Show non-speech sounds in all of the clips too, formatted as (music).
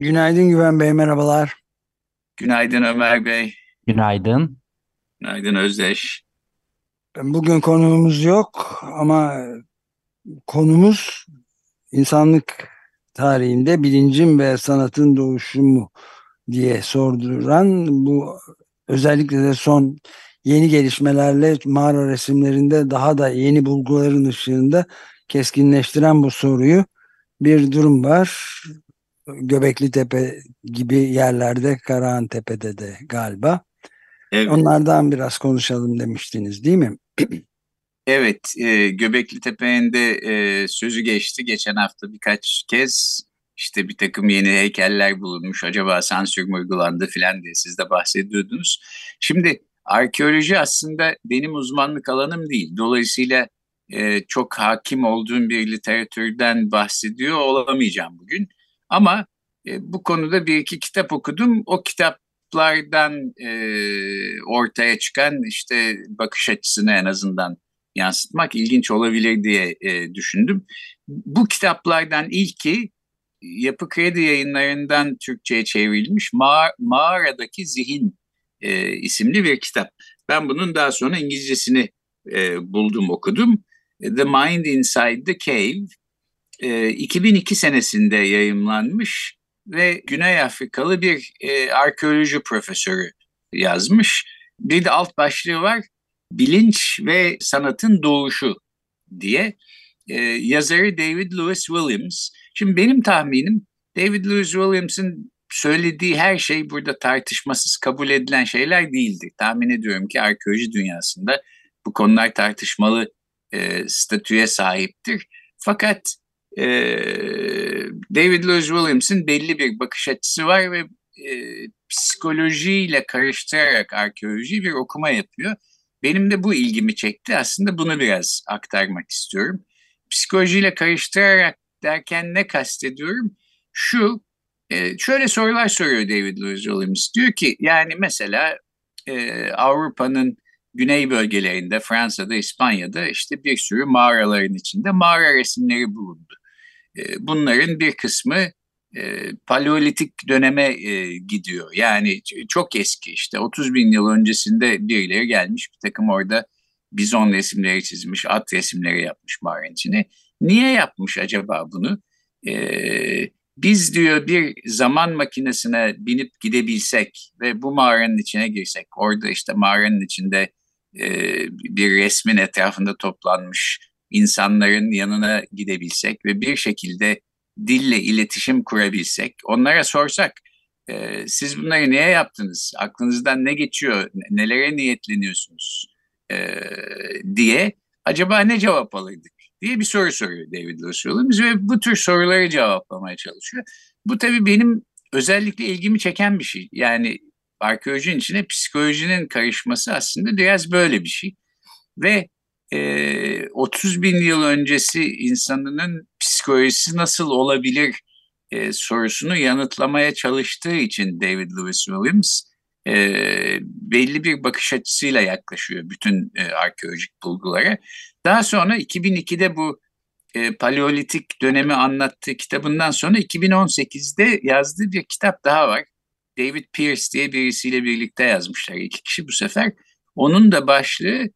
Günaydın Güven Bey, merhabalar. Günaydın Ömer Bey. Günaydın. Günaydın Özdeş. Bugün konuğumuz yok ama konumuz insanlık tarihinde bilincin ve sanatın doğuşu mu diye sorduran bu özellikle de son yeni gelişmelerle mağara resimlerinde daha da yeni bulguların ışığında keskinleştiren bu soruyu bir durum var. Göbekli Tepe gibi yerlerde Karahan Tepe'de de galiba. Evet. Onlardan biraz konuşalım demiştiniz değil mi? Evet, e, Göbekli Tepe'nde e, sözü geçti geçen hafta birkaç kez. işte bir takım yeni heykeller bulunmuş, acaba sansür mü uygulandı filan diye siz de bahsediyordunuz. Şimdi arkeoloji aslında benim uzmanlık alanım değil. Dolayısıyla e, çok hakim olduğum bir literatürden bahsediyor olamayacağım bugün. Ama e, bu konuda bir iki kitap okudum. O kitaplardan e, ortaya çıkan işte bakış açısını en azından yansıtmak ilginç olabilir diye e, düşündüm. Bu kitaplardan ilki Yapı Kredi yayınlarından Türkçe'ye çevrilmiş Ma Mağaradaki Zihin e, isimli bir kitap. Ben bunun daha sonra İngilizcesini e, buldum okudum. The Mind Inside the Cave e, 2002 senesinde yayımlanmış ve Güney Afrikalı bir e, arkeoloji profesörü yazmış. Bir de alt başlığı var Bilinç ve Sanatın Doğuşu diye. E, yazarı David Lewis Williams. Şimdi benim tahminim David Lewis Williams'ın söylediği her şey burada tartışmasız kabul edilen şeyler değildi. Tahmin ediyorum ki arkeoloji dünyasında bu konular tartışmalı e, statüye sahiptir. Fakat e, David Lewis Williams'ın belli bir bakış açısı var ve e, psikolojiyle karıştırarak arkeoloji bir okuma yapıyor. Benim de bu ilgimi çekti. Aslında bunu biraz aktarmak istiyorum. Psikolojiyle karıştırarak derken ne kastediyorum? Şu, e, şöyle sorular soruyor David Lewis Williams. Diyor ki yani mesela e, Avrupa'nın güney bölgelerinde, Fransa'da, İspanya'da işte bir sürü mağaraların içinde mağara resimleri bulundu. E, bunların bir kısmı e, paleolitik döneme e, gidiyor. Yani çok eski işte 30 bin yıl öncesinde birileri gelmiş bir takım orada bizon resimleri çizmiş, at resimleri yapmış mağaranın. Niye yapmış acaba bunu? Biz diyor bir zaman makinesine binip gidebilsek ve bu mağaranın içine girsek, orada işte mağaranın içinde bir resmin etrafında toplanmış insanların yanına gidebilsek ve bir şekilde dille iletişim kurabilsek, onlara sorsak e, siz bunları niye yaptınız, aklınızdan ne geçiyor, nelere niyetleniyorsunuz e, diye acaba ne cevap alırdık diye bir soru soruyor David Williams ve bu tür soruları cevaplamaya çalışıyor. Bu tabii benim özellikle ilgimi çeken bir şey. Yani arkeolojinin içine psikolojinin karışması aslında biraz böyle bir şey. Ve e, 30 bin yıl öncesi insanının psikolojisi nasıl olabilir e, sorusunu yanıtlamaya çalıştığı için David Lewis Williams e, belli bir bakış açısıyla yaklaşıyor bütün e, arkeolojik bulgulara. Daha sonra 2002'de bu e, paleolitik dönemi anlattığı kitabından sonra 2018'de yazdığı bir kitap daha var. David Pierce diye birisiyle birlikte yazmışlar iki kişi bu sefer. Onun da başlığı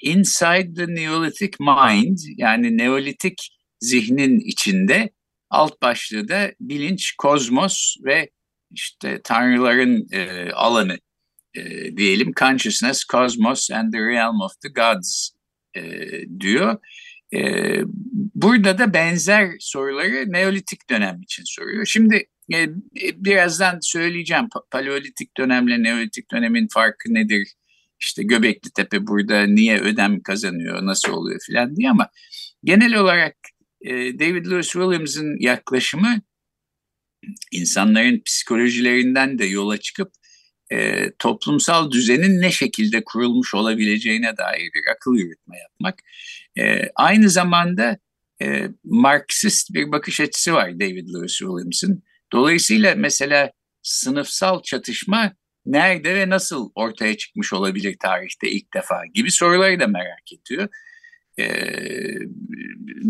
Inside the Neolithic Mind yani Neolitik zihnin içinde alt başlığı da bilinç, kozmos ve işte tanrıların e, alanı e, diyelim consciousness, cosmos and the realm of the gods e, diyor. E, burada da benzer soruları Neolitik dönem için soruyor. Şimdi e, birazdan söyleyeceğim Paleolitik dönemle Neolitik dönemin farkı nedir? İşte Göbekli Tepe burada niye ödem kazanıyor, nasıl oluyor filan diye ama genel olarak e, David Lewis Williams'ın yaklaşımı insanların psikolojilerinden de yola çıkıp e, toplumsal düzenin ne şekilde kurulmuş olabileceğine dair bir akıl yürütme yapmak. E, aynı zamanda e, Marksist bir bakış açısı var David Lewis Williams'ın. Dolayısıyla mesela sınıfsal çatışma nerede ve nasıl ortaya çıkmış olabilir tarihte ilk defa gibi soruları da merak ediyor. Ee,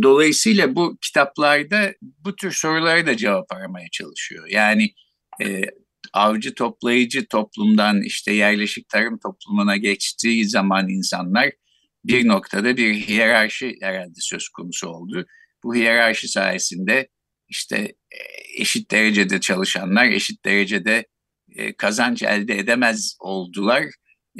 dolayısıyla bu kitaplarda bu tür sorulara da cevap aramaya çalışıyor. Yani e, avcı toplayıcı toplumdan işte yerleşik tarım toplumuna geçtiği zaman insanlar bir noktada bir hiyerarşi herhalde söz konusu oldu. Bu hiyerarşi sayesinde işte e, eşit derecede çalışanlar eşit derecede e, kazanç elde edemez oldular.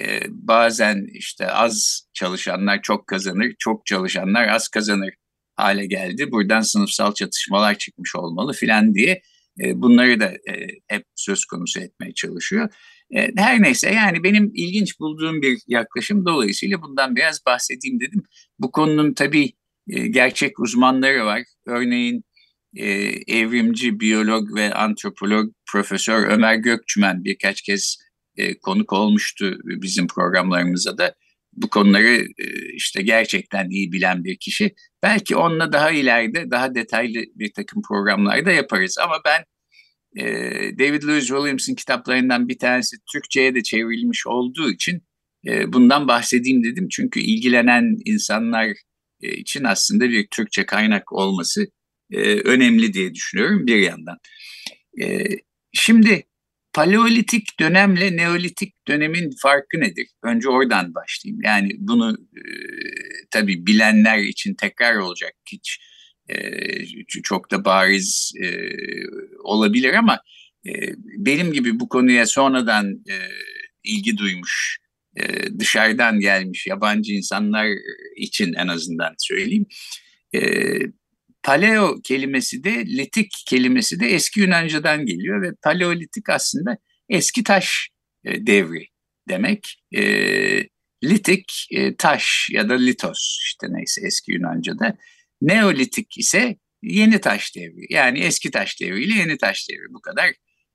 E, bazen işte az çalışanlar çok kazanır, çok çalışanlar az kazanır hale geldi. Buradan sınıfsal çatışmalar çıkmış olmalı filan diye bunları da hep söz konusu etmeye çalışıyor. Her neyse yani benim ilginç bulduğum bir yaklaşım dolayısıyla bundan biraz bahsedeyim dedim. Bu konunun tabii gerçek uzmanları var. Örneğin e, evrimci biyolog ve antropolog Profesör Ömer Gökçümen birkaç kez e, konuk olmuştu bizim programlarımıza da. Bu konuları e, işte gerçekten iyi bilen bir kişi. Belki onunla daha ileride daha detaylı bir takım programlarda yaparız. Ama ben e, David Lewis Williams'ın kitaplarından bir tanesi Türkçe'ye de çevrilmiş olduğu için e, bundan bahsedeyim dedim. Çünkü ilgilenen insanlar e, için aslında bir Türkçe kaynak olması e, önemli diye düşünüyorum bir yandan. E, şimdi paleolitik dönemle neolitik dönemin farkı nedir? Önce oradan başlayayım. Yani bunu e, tabii bilenler için tekrar olacak hiç e, çok da bariz e, olabilir ama e, benim gibi bu konuya sonradan e, ilgi duymuş e, dışarıdan gelmiş yabancı insanlar için en azından söyleyeyim. E, paleo kelimesi de litik kelimesi de eski Yunanca'dan geliyor ve paleolitik aslında eski taş e, devri demek. E, litik e, taş ya da litos işte neyse eski Yunanca'da. Neolitik ise yeni taş devri yani eski taş devri ile yeni taş devri bu kadar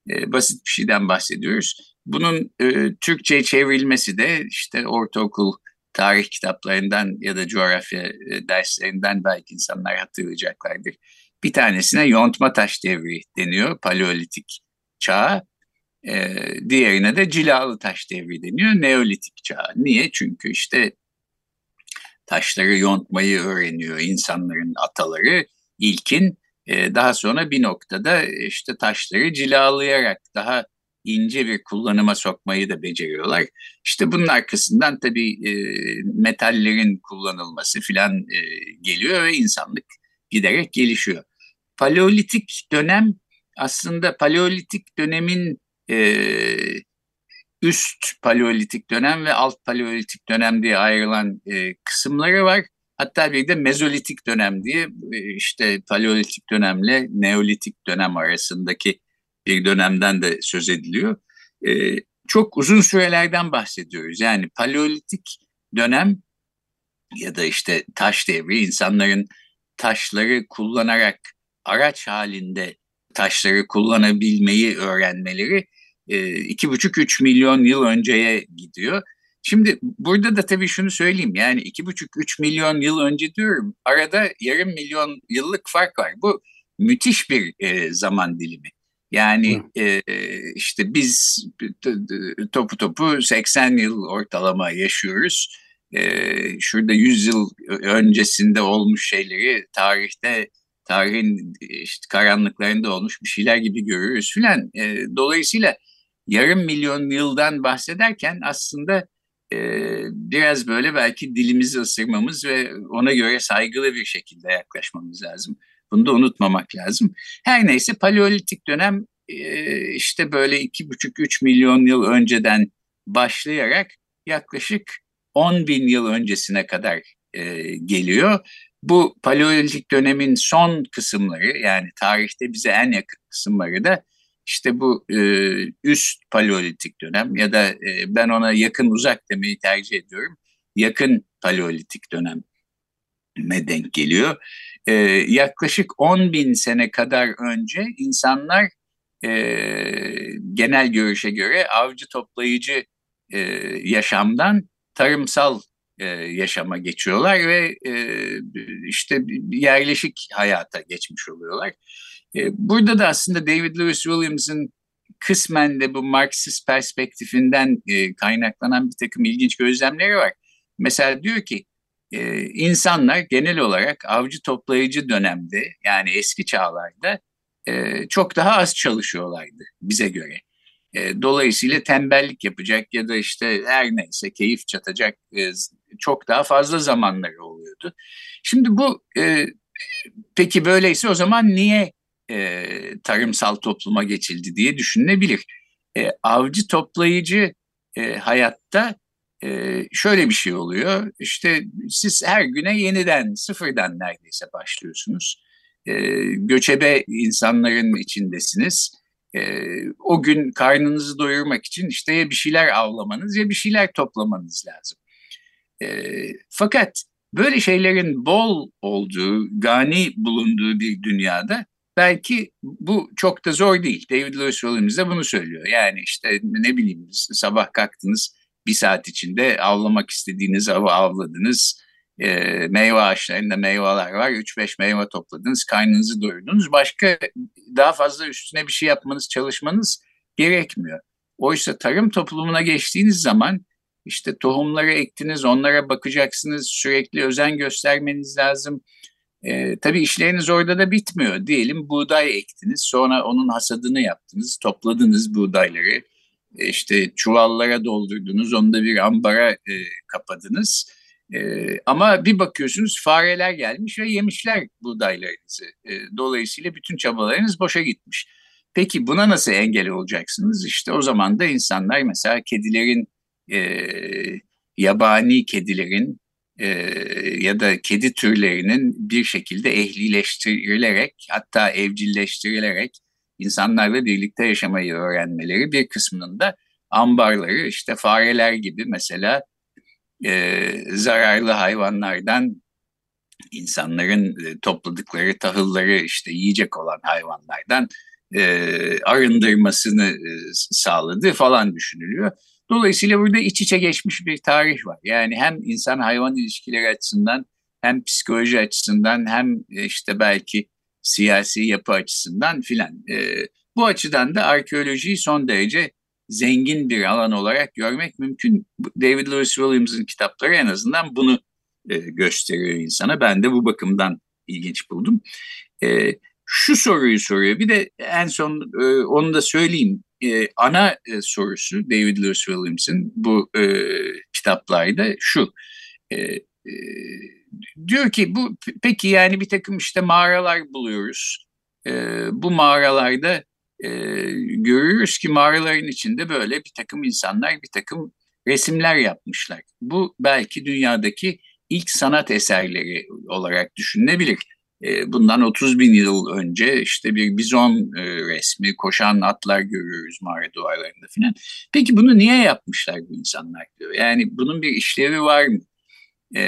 e, basit bir şeyden bahsediyoruz. Bunun e, Türkçe çevrilmesi de işte ortaokul tarih kitaplarından ya da coğrafya e, derslerinden belki insanlar hatırlayacaklardır. Bir tanesine yontma taş devri deniyor, paleolitik çağ. E, diğerine de cilalı taş devri deniyor, neolitik çağ. Niye? Çünkü işte taşları yontmayı öğreniyor insanların ataları ilkin. E, daha sonra bir noktada işte taşları cilalayarak daha ince bir kullanıma sokmayı da beceriyorlar. İşte bunun arkasından tabii e, metallerin kullanılması filan e, geliyor ve insanlık giderek gelişiyor. Paleolitik dönem aslında paleolitik dönemin e, üst paleolitik dönem ve alt paleolitik dönem diye ayrılan e, kısımları var. Hatta bir de mezolitik dönem diye e, işte paleolitik dönemle neolitik dönem arasındaki bir dönemden de söz ediliyor. E, çok uzun sürelerden bahsediyoruz. Yani paleolitik dönem ya da işte taş devri insanların taşları kullanarak araç halinde taşları kullanabilmeyi öğrenmeleri e, iki buçuk üç milyon yıl önceye gidiyor. Şimdi burada da tabii şunu söyleyeyim yani iki buçuk üç milyon yıl önce diyorum arada yarım milyon yıllık fark var. Bu müthiş bir e, zaman dilimi. Yani e, işte biz topu topu 80 yıl ortalama yaşıyoruz. E, şurada 100 yıl öncesinde olmuş şeyleri tarihte tarihin işte karanlıklarında olmuş bir şeyler gibi görüyoruz filan. E, dolayısıyla yarım milyon yıldan bahsederken aslında e, biraz böyle belki dilimizi ısırmamız ve ona göre saygılı bir şekilde yaklaşmamız lazım. Bunu da unutmamak lazım. Her neyse paleolitik dönem işte böyle iki buçuk üç milyon yıl önceden başlayarak yaklaşık 10 bin yıl öncesine kadar geliyor. Bu paleolitik dönemin son kısımları yani tarihte bize en yakın kısımları da işte bu üst paleolitik dönem ya da ben ona yakın uzak demeyi tercih ediyorum. Yakın paleolitik dönem denk geliyor. E, yaklaşık 10 bin sene kadar önce insanlar e, genel görüşe göre avcı toplayıcı e, yaşamdan tarımsal e, yaşama geçiyorlar ve e, işte yerleşik hayata geçmiş oluyorlar. E, burada da aslında David Lewis Williams'ın kısmen de bu Marksist perspektifinden e, kaynaklanan bir takım ilginç gözlemleri var. Mesela diyor ki e, insanlar genel olarak avcı toplayıcı dönemde yani eski çağlarda e, çok daha az çalışıyorlardı bize göre. E, dolayısıyla tembellik yapacak ya da işte her neyse keyif çatacak e, çok daha fazla zamanları oluyordu. Şimdi bu e, peki böyleyse o zaman niye e, tarımsal topluma geçildi diye düşünülebilir. E, avcı toplayıcı e, hayatta e, şöyle bir şey oluyor. İşte siz her güne yeniden sıfırdan neredeyse başlıyorsunuz. E, göçebe insanların içindesiniz. E, o gün karnınızı doyurmak için işte ya bir şeyler avlamanız ya bir şeyler toplamanız lazım. Fakat böyle şeylerin bol olduğu, gani bulunduğu bir dünyada belki bu çok da zor değil. David Lewis Williams de bunu söylüyor. Yani işte ne bileyim sabah kalktınız bir saat içinde avlamak istediğiniz avı avladınız. E, meyve ağaçlarında meyveler var. 3-5 meyve topladınız. Kaynınızı doyurdunuz. Başka daha fazla üstüne bir şey yapmanız, çalışmanız gerekmiyor. Oysa tarım toplumuna geçtiğiniz zaman işte tohumları ektiniz, onlara bakacaksınız, sürekli özen göstermeniz lazım. E, tabii işleriniz orada da bitmiyor. Diyelim buğday ektiniz, sonra onun hasadını yaptınız, topladınız buğdayları, işte çuvallara doldurdunuz, onu da bir ambara e, kapadınız. E, ama bir bakıyorsunuz fareler gelmiş ve yemişler buğdaylarınızı. E, dolayısıyla bütün çabalarınız boşa gitmiş. Peki buna nasıl engel olacaksınız? İşte o zaman da insanlar mesela kedilerin, e, yabani kedilerin e, ya da kedi türlerinin bir şekilde ehlileştirilerek hatta evcilleştirilerek insanlarla birlikte yaşamayı öğrenmeleri bir kısmının da ambarları işte fareler gibi mesela e, zararlı hayvanlardan insanların e, topladıkları tahılları işte yiyecek olan hayvanlardan e, arındırmasını e, sağladığı falan düşünülüyor. Dolayısıyla burada iç içe geçmiş bir tarih var. Yani hem insan hayvan ilişkileri açısından hem psikoloji açısından hem e, işte belki siyasi yapı açısından filan. E, bu açıdan da arkeolojiyi son derece zengin bir alan olarak görmek mümkün. David Lewis Williams'ın kitapları en azından bunu e, gösteriyor insana. Ben de bu bakımdan ilginç buldum. E, şu soruyu soruyor. Bir de en son e, onu da söyleyeyim e, ana e, sorusu David Lewis Williams'ın bu e, kitaplarda şu. E, e, diyor ki bu peki yani bir takım işte mağaralar buluyoruz. E, bu mağaralarda e, görüyoruz ki mağaraların içinde böyle bir takım insanlar bir takım resimler yapmışlar. Bu belki dünyadaki ilk sanat eserleri olarak düşünülebilir. E, bundan 30 bin yıl önce işte bir bizon e, resmi, koşan atlar görüyoruz mağara duvarlarında filan. Peki bunu niye yapmışlar bu insanlar diyor. Yani bunun bir işlevi var mı? E,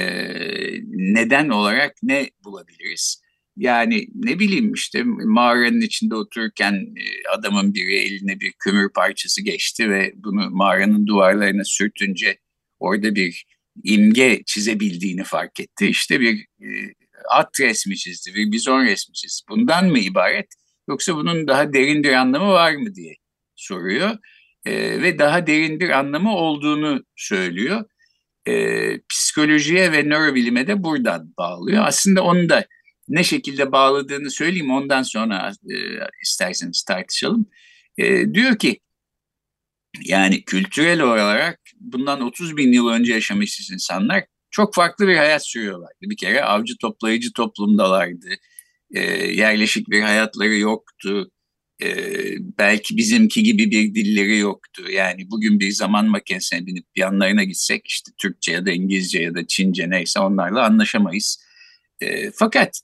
neden olarak ne bulabiliriz? Yani ne bileyim işte mağaranın içinde otururken adamın biri eline bir kömür parçası geçti ve bunu mağaranın duvarlarına sürtünce orada bir imge çizebildiğini fark etti. İşte bir at resmi çizdi, bir bizon resmi çizdi. Bundan mı ibaret? Yoksa bunun daha derin bir anlamı var mı diye soruyor. Ve daha derin bir anlamı olduğunu söylüyor. E, psikolojiye ve nörobilime de buradan bağlıyor. Aslında onu da ne şekilde bağladığını söyleyeyim ondan sonra e, isterseniz tartışalım. E, diyor ki yani kültürel olarak bundan 30 bin yıl önce yaşamış insanlar çok farklı bir hayat sürüyorlardı. Bir kere avcı toplayıcı toplumdalardı. E, yerleşik bir hayatları yoktu. E, belki bizimki gibi bir dilleri yoktu. Yani bugün bir zaman makinesine binip yanlarına gitsek işte Türkçe ya da İngilizce ya da Çince neyse onlarla anlaşamayız. E, fakat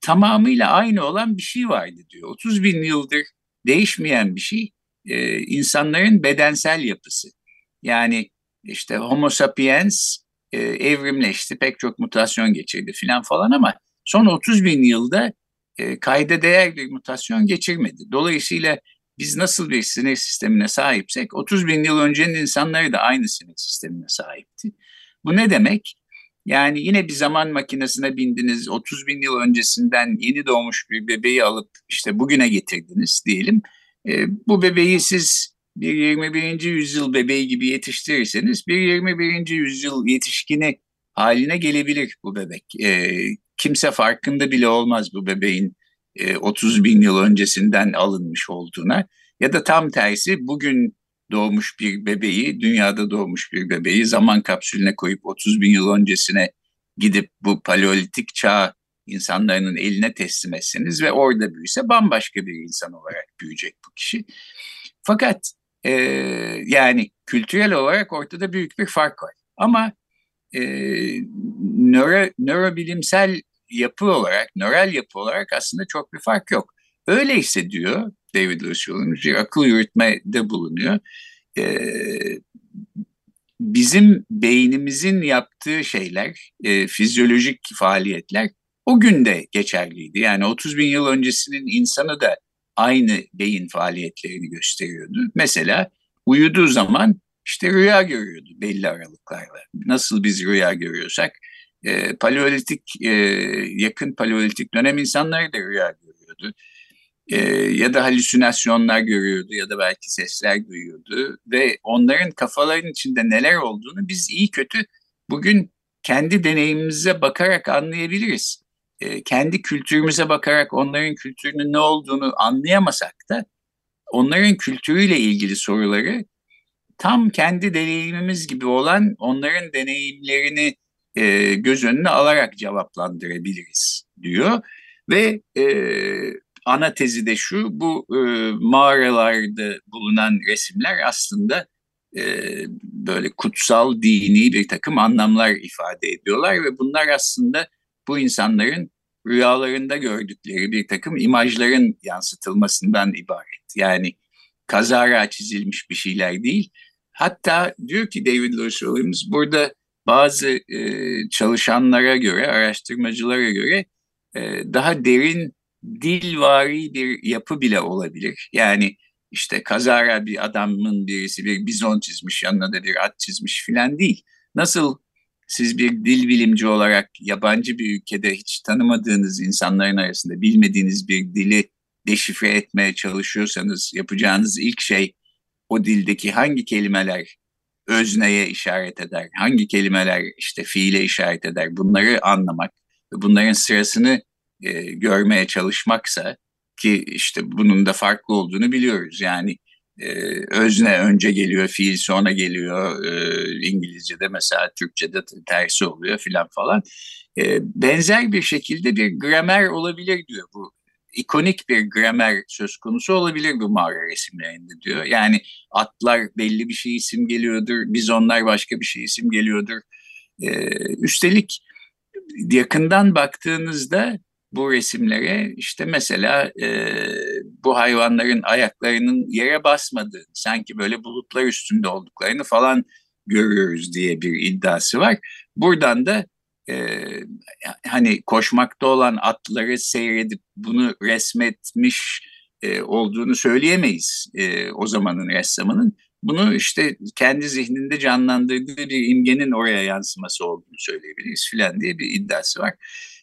tamamıyla aynı olan bir şey vardı diyor. 30 bin yıldır değişmeyen bir şey e, insanların bedensel yapısı. Yani işte Homo sapiens e, evrimleşti, pek çok mutasyon geçirdi filan falan ama son 30 bin yılda e, kayda değer bir mutasyon geçirmedi. Dolayısıyla biz nasıl bir sinir sistemine sahipsek 30 bin yıl öncenin insanları da aynı sinir sistemine sahipti. Bu ne demek? Yani yine bir zaman makinesine bindiniz, 30 bin yıl öncesinden yeni doğmuş bir bebeği alıp işte bugüne getirdiniz diyelim. E, bu bebeği siz bir 21. yüzyıl bebeği gibi yetiştirirseniz bir 21. yüzyıl yetişkini haline gelebilir bu bebek. E, kimse farkında bile olmaz bu bebeğin e, 30 bin yıl öncesinden alınmış olduğuna. Ya da tam tersi bugün doğmuş bir bebeği, dünyada doğmuş bir bebeği zaman kapsülüne koyup 30 bin yıl öncesine gidip bu paleolitik çağ insanların eline teslim etseniz ve orada büyüse bambaşka bir insan olarak büyüyecek bu kişi. Fakat e, yani kültürel olarak ortada büyük bir fark var. Ama e, nöro, nörobilimsel yapı olarak, nöral yapı olarak aslında çok bir fark yok. Öyleyse diyor David Luciol'un bir akıl yürütmede bulunuyor. E, bizim beynimizin yaptığı şeyler, e, fizyolojik faaliyetler o günde geçerliydi. Yani 30 bin yıl öncesinin insanı da aynı beyin faaliyetlerini gösteriyordu. Mesela uyuduğu zaman işte rüya görüyordu belli aralıklarla. Nasıl biz rüya görüyorsak e, paleolitik e, yakın paleolitik dönem insanları da rüya görüyordu. E, ya da halüsinasyonlar görüyordu ya da belki sesler duyuyordu ve onların kafaların içinde neler olduğunu biz iyi kötü bugün kendi deneyimimize bakarak anlayabiliriz. E, kendi kültürümüze bakarak onların kültürünün ne olduğunu anlayamasak da onların kültürüyle ilgili soruları tam kendi deneyimimiz gibi olan onların deneyimlerini e, göz önüne alarak cevaplandırabiliriz diyor. Ve e, ana tezi de şu, bu e, mağaralarda bulunan resimler aslında e, böyle kutsal, dini bir takım anlamlar ifade ediyorlar ve bunlar aslında bu insanların rüyalarında gördükleri bir takım imajların yansıtılmasından ibaret. Yani kazara çizilmiş bir şeyler değil. Hatta diyor ki David Lewis Williams burada bazı e, çalışanlara göre, araştırmacılara göre e, daha derin dilvari bir yapı bile olabilir. Yani işte kazara bir adamın birisi bir bizon çizmiş, yanına da bir at çizmiş filan değil. Nasıl siz bir dil bilimci olarak yabancı bir ülkede hiç tanımadığınız insanların arasında bilmediğiniz bir dili deşifre etmeye çalışıyorsanız yapacağınız ilk şey o dildeki hangi kelimeler özneye işaret eder, hangi kelimeler işte fiile işaret eder bunları anlamak ve bunların sırasını e, görmeye çalışmaksa ki işte bunun da farklı olduğunu biliyoruz. Yani e, özne önce geliyor, fiil sonra geliyor. E, İngilizce'de mesela Türkçe'de tersi oluyor filan falan. E, benzer bir şekilde bir gramer olabilir diyor bu ikonik bir gramer söz konusu olabilir bu mağara resimlerinde diyor. Yani atlar belli bir şey isim geliyordur, bizonlar başka bir şey isim geliyordur. Ee, üstelik yakından baktığınızda bu resimlere işte mesela e, bu hayvanların ayaklarının yere basmadığını, sanki böyle bulutlar üstünde olduklarını falan görüyoruz diye bir iddiası var. Buradan da e, hani koşmakta olan atları seyredip bunu resmetmiş e, olduğunu söyleyemeyiz e, o zamanın ressamının. Bunu işte kendi zihninde canlandırdığı bir imgenin oraya yansıması olduğunu söyleyebiliriz filan diye bir iddiası var.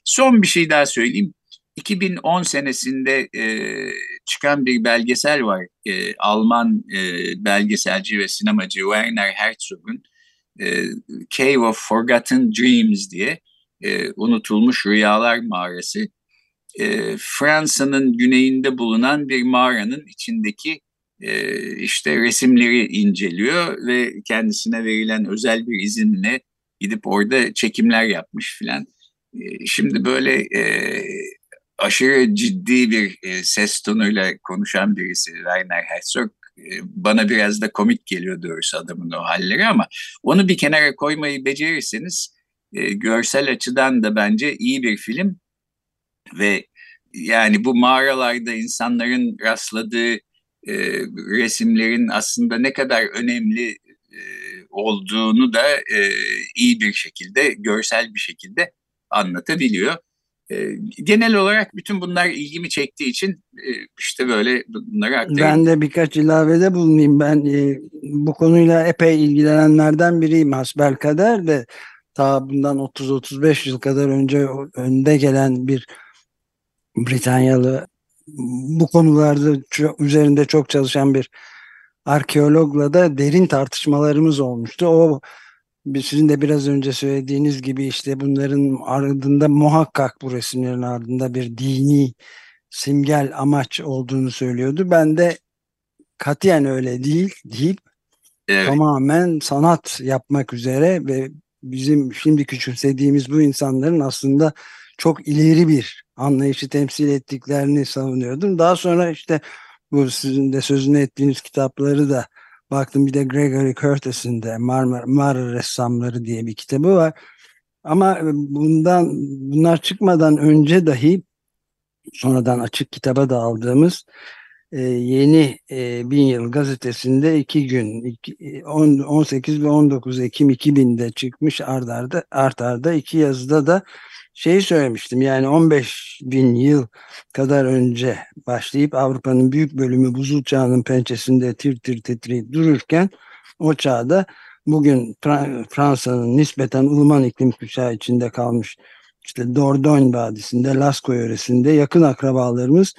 Son bir şey daha söyleyeyim. 2010 senesinde e, çıkan bir belgesel var. E, Alman e, belgeselci ve sinemacı Werner Herzog'un e, Cave of Forgotten Dreams diye e, unutulmuş rüyalar mağarası. E, Fransa'nın güneyinde bulunan bir mağaranın içindeki e, işte resimleri inceliyor ve kendisine verilen özel bir izinle gidip orada çekimler yapmış filan. E, şimdi böyle e, aşırı ciddi bir e, ses tonuyla konuşan birisi Rainer Herzog bana biraz da komik geliyor doğrusu adamın o halleri ama onu bir kenara koymayı becerirseniz e, görsel açıdan da bence iyi bir film ve yani bu mağaralarda insanların rastladığı e, resimlerin aslında ne kadar önemli e, olduğunu da e, iyi bir şekilde, görsel bir şekilde anlatabiliyor. E, genel olarak bütün bunlar ilgimi çektiği için e, işte böyle bunları aktarayım. Ben de birkaç ilavede bulunayım. Ben e, bu konuyla epey ilgilenenlerden biriyim hasbelkader de ta bundan 30-35 yıl kadar önce önde gelen bir Britanyalı bu konularda üzerinde çok çalışan bir arkeologla da derin tartışmalarımız olmuştu. O sizin de biraz önce söylediğiniz gibi işte bunların ardında muhakkak bu resimlerin ardında bir dini simgel amaç olduğunu söylüyordu. Ben de katiyen öyle değil deyip evet. tamamen sanat yapmak üzere ve bizim şimdi küçümsediğimiz bu insanların aslında çok ileri bir anlayışı temsil ettiklerini savunuyordum. Daha sonra işte bu sizin de sözünü ettiğiniz kitapları da baktım. Bir de Gregory Curtis'in de Marmara, Mağara Ressamları diye bir kitabı var. Ama bundan bunlar çıkmadan önce dahi sonradan açık kitaba da aldığımız e, yeni e, Bin Yıl gazetesinde iki gün iki, 10, 18 ve 19 Ekim 2000'de çıkmış ardarda art arda iki yazıda da şeyi söylemiştim yani 15 bin yıl kadar önce başlayıp Avrupa'nın büyük bölümü buzul çağının pençesinde tir tir titreyip dururken o çağda bugün Fransa'nın nispeten ılıman iklim kuşağı içinde kalmış işte Dordogne Vadisi'nde Lascaux yöresinde yakın akrabalarımız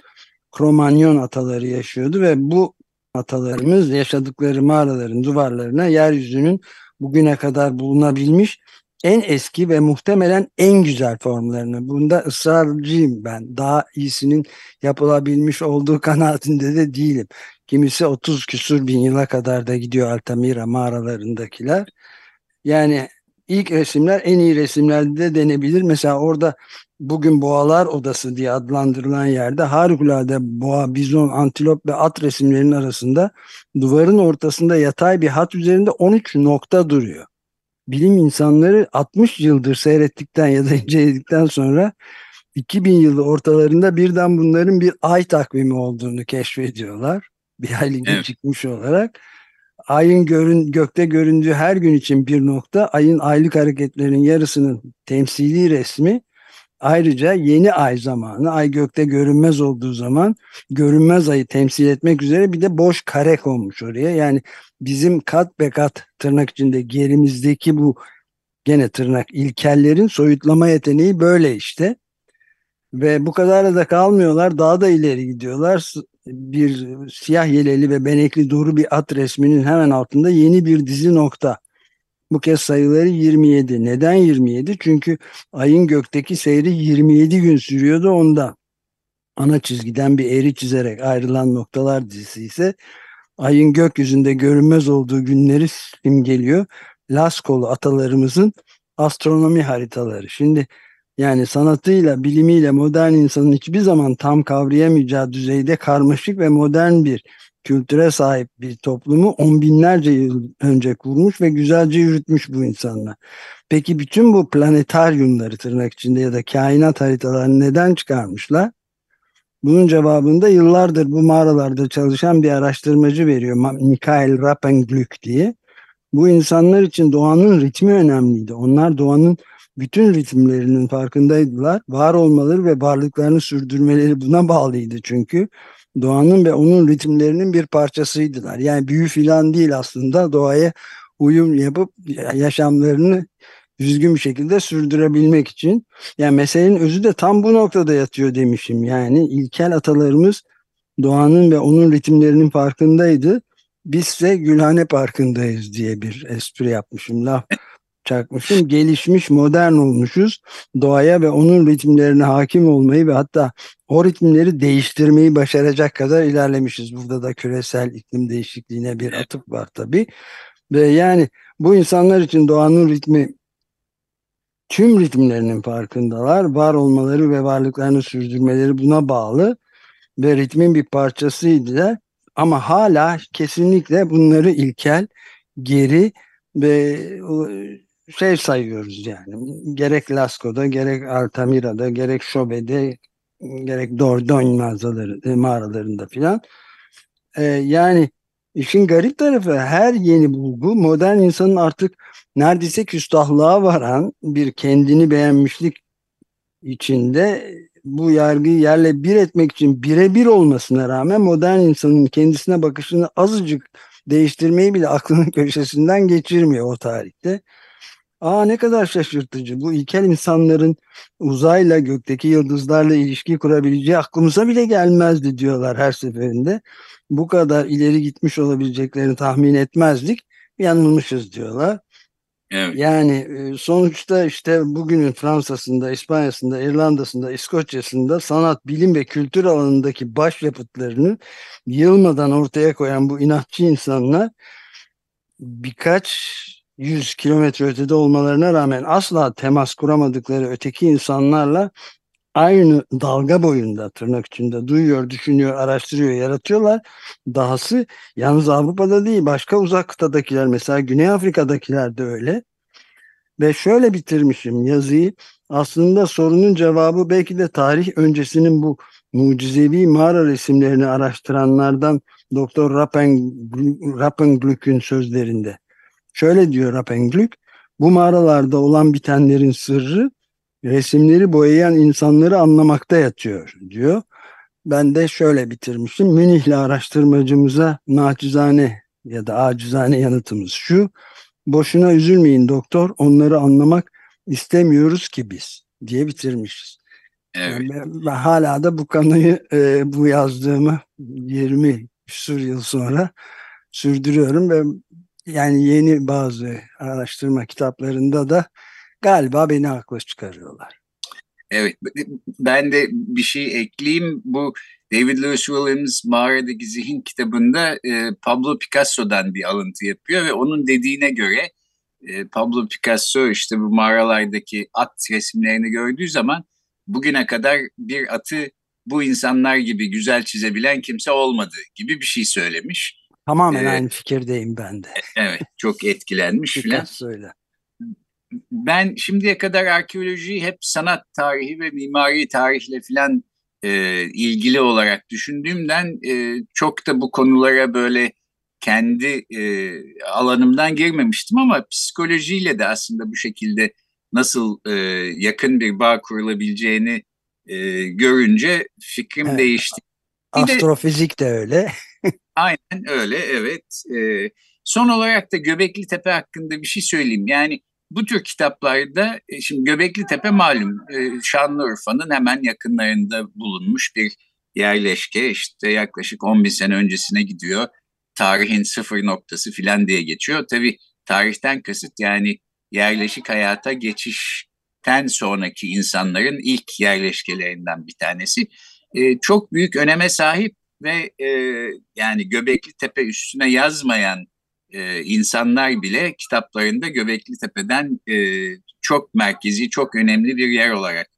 Kromanyon ataları yaşıyordu ve bu atalarımız yaşadıkları mağaraların duvarlarına yeryüzünün bugüne kadar bulunabilmiş en eski ve muhtemelen en güzel formlarını. Bunda ısrarcıyım ben. Daha iyisinin yapılabilmiş olduğu (laughs) kanaatinde de değilim. Kimisi 30 küsur bin yıla kadar da gidiyor Altamira mağaralarındakiler. Yani ilk resimler en iyi resimlerde de denebilir. Mesela orada bugün boğalar odası diye adlandırılan yerde harikulade boğa, bizon, antilop ve at resimlerinin arasında duvarın ortasında yatay bir hat üzerinde 13 nokta duruyor bilim insanları 60 yıldır seyrettikten ya da inceledikten sonra 2000 yılı ortalarında birden bunların bir ay takvimi olduğunu keşfediyorlar. Bir aylık evet. çıkmış olarak. Ayın görün, gökte göründüğü her gün için bir nokta, ayın aylık hareketlerinin yarısının temsili resmi Ayrıca yeni ay zamanı, ay gökte görünmez olduğu zaman görünmez ayı temsil etmek üzere bir de boş kare konmuş oraya. Yani bizim kat be kat tırnak içinde gerimizdeki bu gene tırnak ilkellerin soyutlama yeteneği böyle işte. Ve bu kadar da kalmıyorlar daha da ileri gidiyorlar. Bir siyah yeleli ve benekli doğru bir at resminin hemen altında yeni bir dizi nokta. Bu kez sayıları 27. Neden 27? Çünkü ayın gökteki seyri 27 gün sürüyordu ondan. Ana çizgiden bir eğri çizerek ayrılan noktalar dizisi ise ayın gökyüzünde görünmez olduğu günleri simgeliyor. Laskolu atalarımızın astronomi haritaları. Şimdi yani sanatıyla, bilimiyle modern insanın hiçbir zaman tam kavrayamayacağı düzeyde karmaşık ve modern bir kültüre sahip bir toplumu on binlerce yıl önce kurmuş ve güzelce yürütmüş bu insanlar. Peki bütün bu planetaryumları tırnak içinde ya da kainat haritalarını neden çıkarmışlar? Bunun cevabını da yıllardır bu mağaralarda çalışan bir araştırmacı veriyor. Mikael Rappenglück diye. Bu insanlar için doğanın ritmi önemliydi. Onlar doğanın bütün ritimlerinin farkındaydılar. Var olmaları ve varlıklarını sürdürmeleri buna bağlıydı çünkü doğanın ve onun ritimlerinin bir parçasıydılar. Yani büyü filan değil aslında doğaya uyum yapıp yaşamlarını düzgün bir şekilde sürdürebilmek için. Yani meselenin özü de tam bu noktada yatıyor demişim. Yani ilkel atalarımız doğanın ve onun ritimlerinin farkındaydı. Bizse Gülhane Parkı'ndayız diye bir espri yapmışım. Laf çakmışım. Gelişmiş, modern olmuşuz. Doğaya ve onun ritimlerine hakim olmayı ve hatta o ritimleri değiştirmeyi başaracak kadar ilerlemişiz. Burada da küresel iklim değişikliğine bir atıp var tabii. Ve yani bu insanlar için doğanın ritmi tüm ritimlerinin farkındalar. Var olmaları ve varlıklarını sürdürmeleri buna bağlı ve ritmin bir parçasıydılar. Ama hala kesinlikle bunları ilkel, geri ve şey sayıyoruz yani. Gerek Lascau'da, gerek Altamira'da, gerek Şobe'de, gerek Dordogne mağazaları, mağaralarında filan. Ee, yani işin garip tarafı her yeni bulgu modern insanın artık neredeyse küstahlığa varan bir kendini beğenmişlik içinde bu yargıyı yerle bir etmek için birebir olmasına rağmen modern insanın kendisine bakışını azıcık değiştirmeyi bile aklının köşesinden geçirmiyor o tarihte. Aa ne kadar şaşırtıcı. Bu ilkel insanların uzayla gökteki yıldızlarla ilişki kurabileceği aklımıza bile gelmezdi diyorlar her seferinde. Bu kadar ileri gitmiş olabileceklerini tahmin etmezdik. Yanılmışız diyorlar. Evet. Yani e, sonuçta işte bugünün Fransa'sında, İspanya'sında, İrlanda'sında, İskoçya'sında sanat, bilim ve kültür alanındaki başyapıtlarını yılmadan ortaya koyan bu inatçı insanlar birkaç yüz kilometre ötede olmalarına rağmen asla temas kuramadıkları öteki insanlarla aynı dalga boyunda tırnak içinde duyuyor, düşünüyor, araştırıyor, yaratıyorlar. Dahası yalnız Avrupa'da değil başka uzak kıtadakiler mesela Güney Afrika'dakiler de öyle. Ve şöyle bitirmişim yazıyı. Aslında sorunun cevabı belki de tarih öncesinin bu mucizevi mağara resimlerini araştıranlardan Doktor Rappenglück'ün sözlerinde. Şöyle diyor Rappenglück, bu mağaralarda olan bitenlerin sırrı resimleri boyayan insanları anlamakta yatıyor diyor. Ben de şöyle bitirmişim. Münihli araştırmacımıza naçizane ya da acizane yanıtımız şu. Boşuna üzülmeyin doktor onları anlamak istemiyoruz ki biz diye bitirmişiz. Evet. Ben, ben hala da bu kanıyı e, bu yazdığımı 20 küsur yıl sonra sürdürüyorum ve yani yeni bazı araştırma kitaplarında da galiba beni haklı çıkarıyorlar. Evet, ben de bir şey ekleyeyim. Bu David Lewis Williams Mağaradaki Zihin kitabında e, Pablo Picasso'dan bir alıntı yapıyor ve onun dediğine göre e, Pablo Picasso işte bu mağaralardaki at resimlerini gördüğü zaman bugüne kadar bir atı bu insanlar gibi güzel çizebilen kimse olmadı gibi bir şey söylemiş. Tamamen ee, aynı fikirdeyim ben de. Evet, çok etkilenmiş filan. Picasso'yla. Ben şimdiye kadar arkeolojiyi hep sanat tarihi ve mimari tarihle filan e, ilgili olarak düşündüğümden e, çok da bu konulara böyle kendi e, alanımdan girmemiştim ama psikolojiyle de aslında bu şekilde nasıl e, yakın bir bağ kurulabileceğini e, görünce fikrim Evet. değişti. Bir de- Astrofizik de öyle. (laughs) Aynen öyle evet. Ee, son olarak da Göbekli Tepe hakkında bir şey söyleyeyim. Yani bu tür kitaplarda e, şimdi Göbekli Tepe malum e, Şanlıurfa'nın hemen yakınlarında bulunmuş bir yerleşke. İşte yaklaşık 10 bin sene öncesine gidiyor. Tarihin sıfır noktası filan diye geçiyor. Tabii tarihten kasıt yani yerleşik hayata geçişten sonraki insanların ilk yerleşkelerinden bir tanesi. E, çok büyük öneme sahip ve e, yani Göbekli Tepe üstüne yazmayan e, insanlar bile kitaplarında Göbekli Tepe'den e, çok merkezi, çok önemli bir yer olarak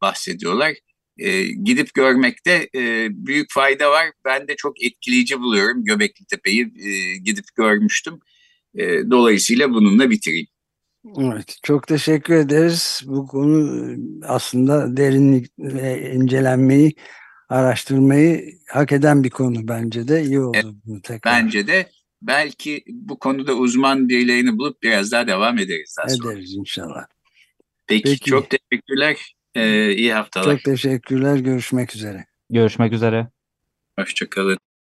bahsediyorlar. E, gidip görmekte e, büyük fayda var. Ben de çok etkileyici buluyorum Göbekli Tepe'yi e, gidip görmüştüm. E, dolayısıyla bununla bitireyim. Evet, çok teşekkür ederiz. Bu konu aslında derinlikle incelenmeyi, araştırmayı hak eden bir konu bence de. iyi oldu Evet, bunu tekrar Bence de belki bu konuda uzman birilerini bulup biraz daha devam ederiz daha sonra. ederiz inşallah. Peki, Peki. çok teşekkürler. Ee, iyi haftalar. Çok teşekkürler. Görüşmek üzere. Görüşmek üzere. Hoşçakalın.